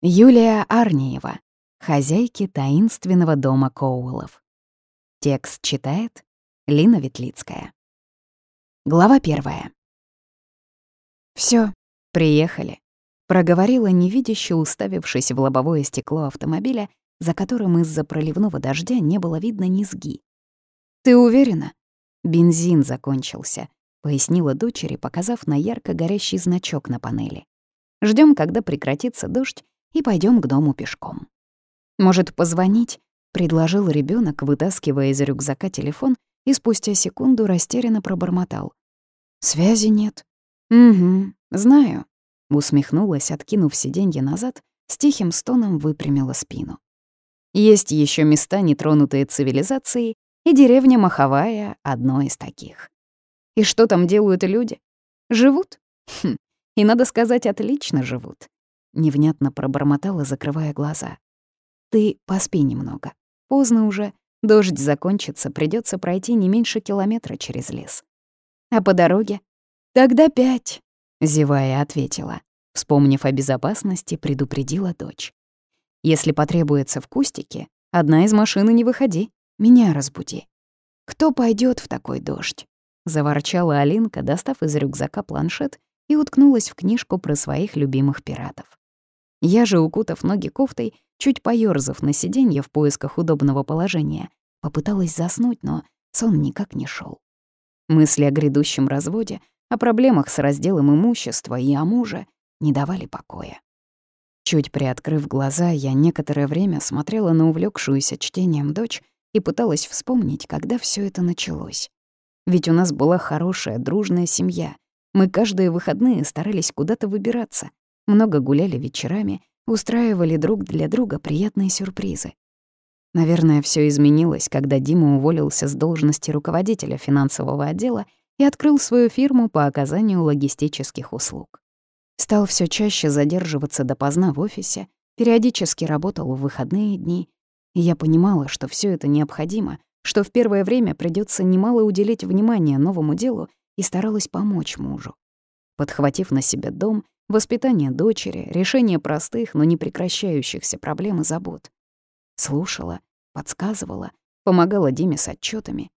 Юлия Арниева, хозяйки таинственного дома Коулов. Текст читает Лина Ветлицкая. Глава первая. Все, приехали», — проговорила невидяще, уставившись в лобовое стекло автомобиля, за которым из-за проливного дождя не было видно низги. «Ты уверена?» «Бензин закончился», — пояснила дочери, показав на ярко горящий значок на панели. Ждем, когда прекратится дождь, и пойдем к дому пешком. «Может, позвонить?» — предложил ребенок, вытаскивая из рюкзака телефон и спустя секунду растерянно пробормотал. «Связи нет». «Угу, знаю», — усмехнулась, откинув сиденье назад, с тихим стоном выпрямила спину. Есть еще места, нетронутые цивилизацией, и деревня Маховая — одно из таких. И что там делают люди? Живут? Хм, и, надо сказать, отлично живут. Невнятно пробормотала, закрывая глаза. «Ты поспи немного. Поздно уже. Дождь закончится, придется пройти не меньше километра через лес. А по дороге? Тогда пять», — зевая ответила. Вспомнив о безопасности, предупредила дочь. «Если потребуется в кустике, одна из машин не выходи, меня разбуди. Кто пойдет в такой дождь?» — заворчала Алинка, достав из рюкзака планшет и уткнулась в книжку про своих любимых пиратов. Я же, укутав ноги кофтой, чуть поёрзав на сиденье в поисках удобного положения, попыталась заснуть, но сон никак не шел. Мысли о грядущем разводе, о проблемах с разделом имущества и о муже не давали покоя. Чуть приоткрыв глаза, я некоторое время смотрела на увлекшуюся чтением дочь и пыталась вспомнить, когда все это началось. Ведь у нас была хорошая, дружная семья. Мы каждые выходные старались куда-то выбираться, много гуляли вечерами, устраивали друг для друга приятные сюрпризы. Наверное, все изменилось, когда Дима уволился с должности руководителя финансового отдела и открыл свою фирму по оказанию логистических услуг. Стал все чаще задерживаться допоздна в офисе, периодически работал в выходные дни, и я понимала, что все это необходимо, что в первое время придется немало уделить внимания новому делу и старалась помочь мужу. Подхватив на себя дом, Воспитание дочери, решение простых, но не прекращающихся проблем и забот. Слушала, подсказывала, помогала Диме с отчетами.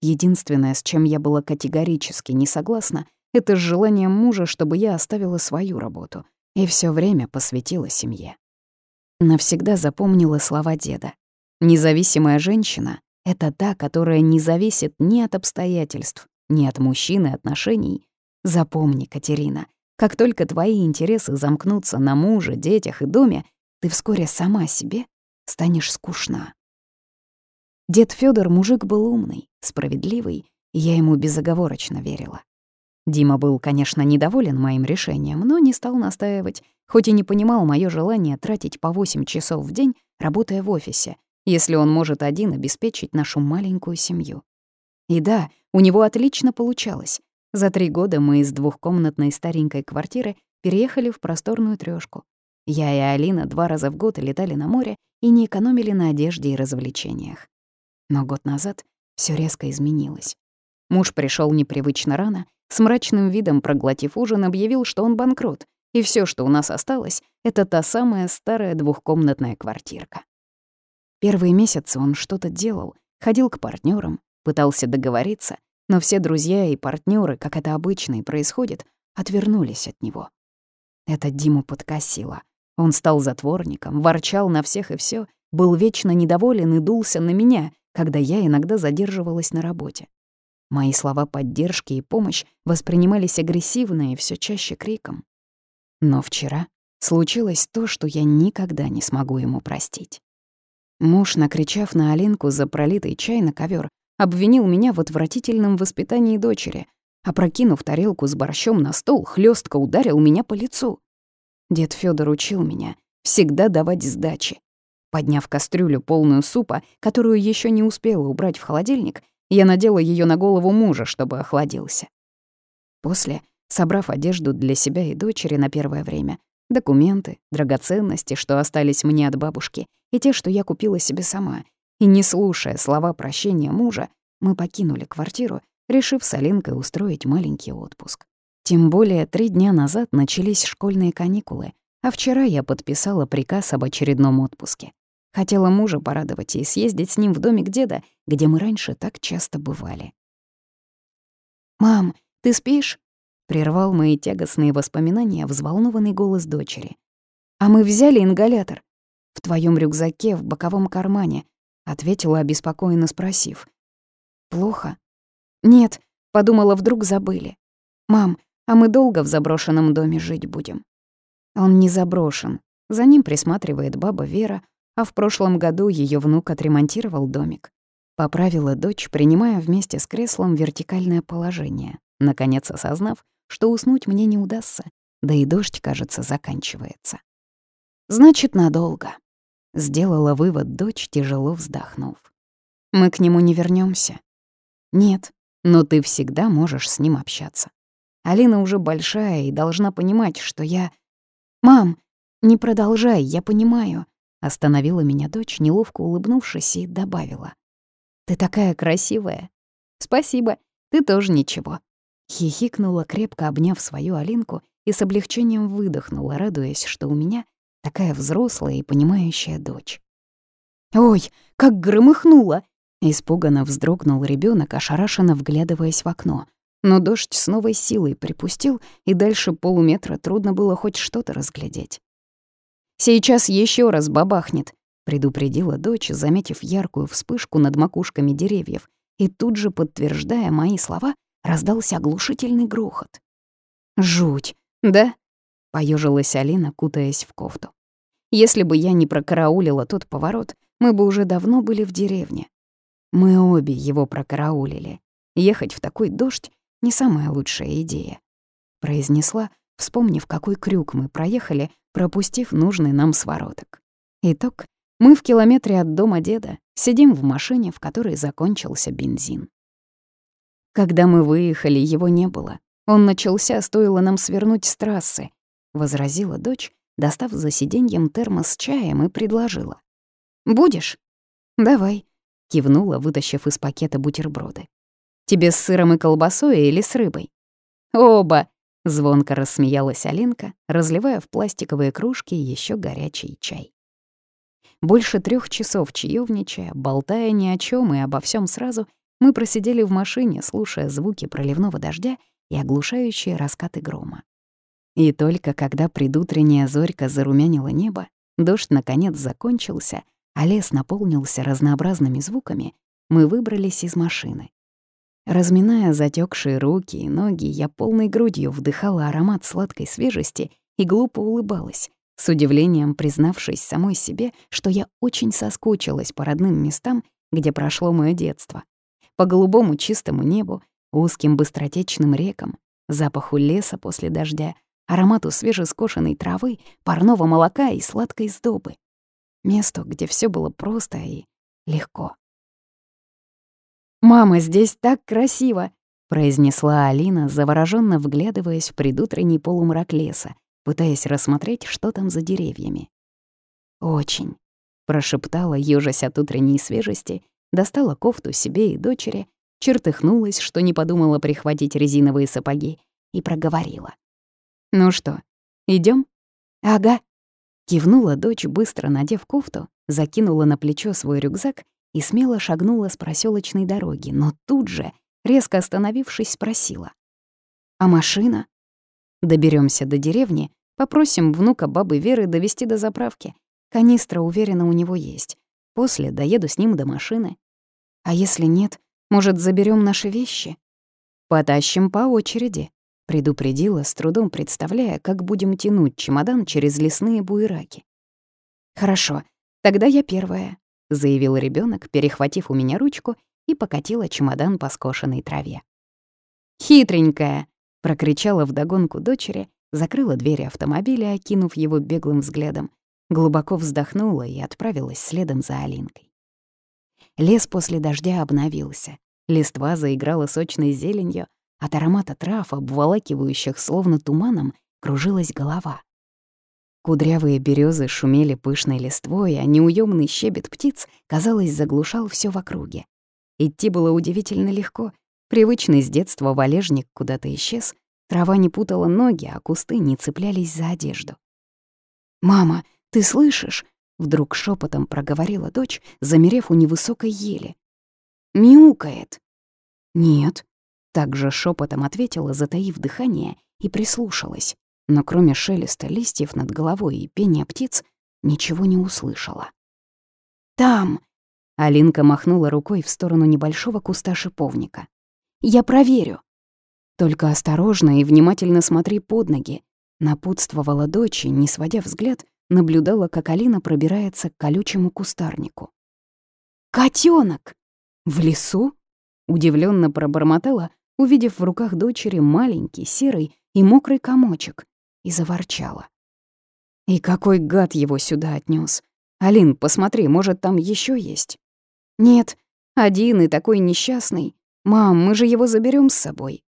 Единственное, с чем я была категорически не согласна, это с желанием мужа, чтобы я оставила свою работу и все время посвятила семье. Навсегда запомнила слова деда. Независимая женщина — это та, которая не зависит ни от обстоятельств, ни от мужчины отношений. Запомни, Катерина, как только твои интересы замкнутся на муже, детях и доме, ты вскоре сама себе станешь скучна. Дед Федор мужик был умный, справедливый, и я ему безоговорочно верила. Дима был, конечно, недоволен моим решением, но не стал настаивать, хоть и не понимал моё желание тратить по 8 часов в день, работая в офисе, если он может один обеспечить нашу маленькую семью. И да, у него отлично получалось. За три года мы из двухкомнатной старенькой квартиры переехали в просторную трёшку. Я и Алина два раза в год летали на море и не экономили на одежде и развлечениях. Но год назад всё резко изменилось. Муж пришёл непривычно рано, с мрачным видом проглотив ужин, объявил, что он банкрот, и всё, что у нас осталось, это та самая старая двухкомнатная квартирка. Первые месяцы он что-то делал, ходил к партнёрам, пытался договориться, но все друзья и партнеры, как это обычно и происходит, отвернулись от него. Это Диму подкосило. Он стал затворником, ворчал на всех и все, был вечно недоволен и дулся на меня, когда я иногда задерживалась на работе. Мои слова поддержки и помощь воспринимались агрессивно и все чаще криком. Но вчера случилось то, что я никогда не смогу ему простить. Муж, накричав на Алинку за пролитый чай на ковер, обвинил меня в отвратительном воспитании дочери, опрокинув тарелку с борщом на стол, хлестко ударил меня по лицу. Дед Федор учил меня всегда давать сдачи. Подняв кастрюлю, полную супа, которую еще не успела убрать в холодильник, я надела ее на голову мужа, чтобы охладился. После, собрав одежду для себя и дочери на первое время, документы, драгоценности, что остались мне от бабушки, и те, что я купила себе сама, и не слушая слова прощения мужа, мы покинули квартиру, решив с Алинкой устроить маленький отпуск. Тем более три дня назад начались школьные каникулы, А вчера я подписала приказ об очередном отпуске. Хотела мужа порадовать и съездить с ним в домик деда, где мы раньше так часто бывали. «Мам, ты спишь?» — прервал мои тягостные воспоминания взволнованный голос дочери. «А мы взяли ингалятор. В твоем рюкзаке, в боковом кармане», — ответила, обеспокоенно спросив. «Плохо?» «Нет», — подумала, вдруг забыли. «Мам, а мы долго в заброшенном доме жить будем?» Он не заброшен. За ним присматривает баба Вера, а в прошлом году ее внук отремонтировал домик. Поправила дочь, принимая вместе с креслом вертикальное положение, наконец осознав, что уснуть мне не удастся, да и дождь, кажется, заканчивается. «Значит, надолго», — сделала вывод дочь, тяжело вздохнув. «Мы к нему не вернемся. «Нет, но ты всегда можешь с ним общаться. Алина уже большая и должна понимать, что я «Мам, не продолжай, я понимаю», — остановила меня дочь, неловко улыбнувшись, и добавила. «Ты такая красивая». «Спасибо, ты тоже ничего». Хихикнула, крепко обняв свою Алинку, и с облегчением выдохнула, радуясь, что у меня такая взрослая и понимающая дочь. «Ой, как громыхнуло!» Испуганно вздрогнул ребенок, ошарашенно вглядываясь в окно — но дождь с новой силой припустил, и дальше полуметра трудно было хоть что-то разглядеть. «Сейчас еще раз бабахнет», — предупредила дочь, заметив яркую вспышку над макушками деревьев, и тут же, подтверждая мои слова, раздался оглушительный грохот. «Жуть, да?» — поежилась Алина, кутаясь в кофту. «Если бы я не прокараулила тот поворот, мы бы уже давно были в деревне. Мы обе его прокараулили. Ехать в такой дождь не самая лучшая идея», — произнесла, вспомнив, какой крюк мы проехали, пропустив нужный нам свороток. Итог — мы в километре от дома деда, сидим в машине, в которой закончился бензин. Когда мы выехали, его не было. Он начался, стоило нам свернуть с трассы, — возразила дочь, достав за сиденьем термос с чаем и предложила. «Будешь?» «Давай», — кивнула, вытащив из пакета бутерброды. Тебе с сыром и колбасой или с рыбой?» «Оба!» — звонко рассмеялась Алинка, разливая в пластиковые кружки еще горячий чай. Больше трех часов чаевничая, болтая ни о чем и обо всем сразу, мы просидели в машине, слушая звуки проливного дождя и оглушающие раскаты грома. И только когда предутренняя зорька зарумянила небо, дождь наконец закончился, а лес наполнился разнообразными звуками, мы выбрались из машины. Разминая затекшие руки и ноги, я полной грудью вдыхала аромат сладкой свежести и глупо улыбалась, с удивлением признавшись самой себе, что я очень соскучилась по родным местам, где прошло мое детство. По голубому чистому небу, узким быстротечным рекам, запаху леса после дождя, аромату свежескошенной травы, парного молока и сладкой сдобы. Месту, где все было просто и легко. «Мама, здесь так красиво!» — произнесла Алина, заворожённо вглядываясь в предутренний полумрак леса, пытаясь рассмотреть, что там за деревьями. «Очень», — прошептала, ёжась от утренней свежести, достала кофту себе и дочери, чертыхнулась, что не подумала прихватить резиновые сапоги, и проговорила. «Ну что, идем? «Ага», — кивнула дочь, быстро надев кофту, закинула на плечо свой рюкзак и смело шагнула с проселочной дороги, но тут же, резко остановившись, спросила. «А машина?» Доберемся до деревни, попросим внука бабы Веры довести до заправки. Канистра, уверена, у него есть. После доеду с ним до машины. А если нет, может, заберем наши вещи? Потащим по очереди, предупредила, с трудом представляя, как будем тянуть чемодан через лесные буераки. Хорошо, тогда я первая заявил ребенок, перехватив у меня ручку и покатила чемодан по скошенной траве. «Хитренькая!» — прокричала вдогонку дочери, закрыла двери автомобиля, окинув его беглым взглядом, глубоко вздохнула и отправилась следом за Алинкой. Лес после дождя обновился, листва заиграла сочной зеленью, от аромата трав, обволакивающих словно туманом, кружилась голова. Кудрявые березы шумели пышной листвой, а неуемный щебет птиц, казалось, заглушал все в округе. Идти было удивительно легко. Привычный с детства валежник куда-то исчез, трава не путала ноги, а кусты не цеплялись за одежду. «Мама, ты слышишь?» — вдруг шепотом проговорила дочь, замерев у невысокой ели. «Мяукает». «Нет», — также шепотом ответила, затаив дыхание, и прислушалась, но кроме шелеста листьев над головой и пения птиц ничего не услышала. «Там!» — Алинка махнула рукой в сторону небольшого куста шиповника. «Я проверю!» «Только осторожно и внимательно смотри под ноги», — напутствовала дочь и, не сводя взгляд, наблюдала, как Алина пробирается к колючему кустарнику. «Котёнок! В лесу?» — удивленно пробормотала, увидев в руках дочери маленький, серый и мокрый комочек, и заворчала. «И какой гад его сюда отнес! Алин, посмотри, может, там еще есть?» «Нет, один и такой несчастный. Мам, мы же его заберем с собой».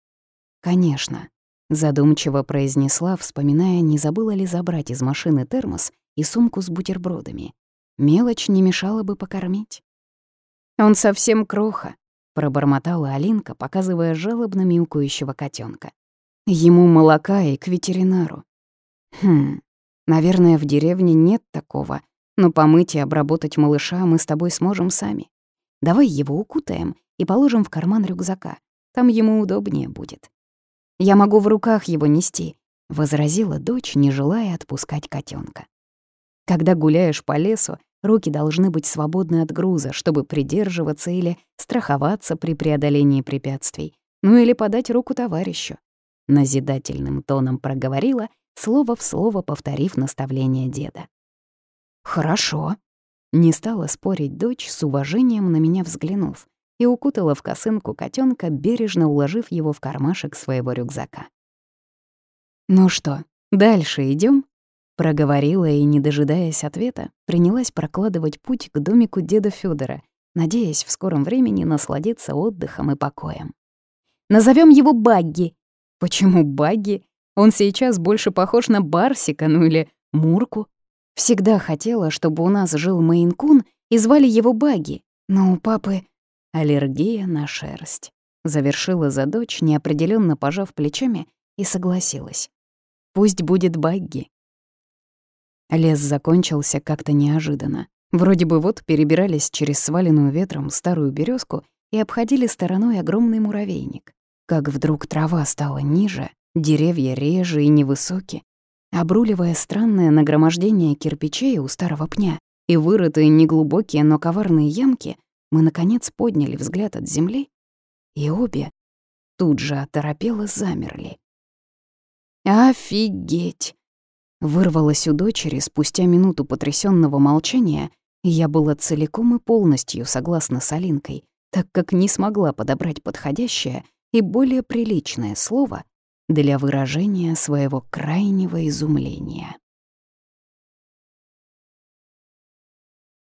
«Конечно», — задумчиво произнесла, вспоминая, не забыла ли забрать из машины термос и сумку с бутербродами. Мелочь не мешала бы покормить. «Он совсем кроха», — пробормотала Алинка, показывая жалобно мяукающего котенка. «Ему молока и к ветеринару». «Хм, наверное, в деревне нет такого, но помыть и обработать малыша мы с тобой сможем сами. Давай его укутаем и положим в карман рюкзака. Там ему удобнее будет. Я могу в руках его нести, возразила дочь, не желая отпускать котенка. Когда гуляешь по лесу, руки должны быть свободны от груза, чтобы придерживаться или страховаться при преодолении препятствий, ну или подать руку товарищу. Назидательным тоном проговорила, слово в слово повторив наставление деда. «Хорошо», — не стала спорить дочь, с уважением на меня взглянув, и укутала в косынку котенка, бережно уложив его в кармашек своего рюкзака. «Ну что, дальше идем? Проговорила и, не дожидаясь ответа, принялась прокладывать путь к домику деда Федора, надеясь в скором времени насладиться отдыхом и покоем. Назовем его Багги. Почему Багги? Он сейчас больше похож на Барсика, ну или Мурку. Всегда хотела, чтобы у нас жил Мейн-кун и звали его Баги, но у папы аллергия на шерсть. Завершила за дочь, неопределенно пожав плечами, и согласилась. Пусть будет Багги. Лес закончился как-то неожиданно. Вроде бы вот перебирались через сваленную ветром старую березку и обходили стороной огромный муравейник. Как вдруг трава стала ниже, деревья реже и невысокие, обруливая странное нагромождение кирпичей у старого пня и вырытые неглубокие, но коварные ямки, мы, наконец, подняли взгляд от земли, и обе тут же оторопело замерли. «Офигеть!» Вырвалось у дочери спустя минуту потрясенного молчания, и я была целиком и полностью согласна с Алинкой, так как не смогла подобрать подходящее и более приличное слово для выражения своего крайнего изумления.